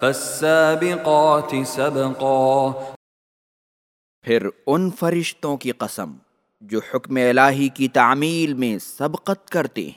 فالسابقات سبقا۔ پھر ان فرشتوں کی قسم جو حکم الہی کی تعمیل میں سبقت کرتے ہیں۔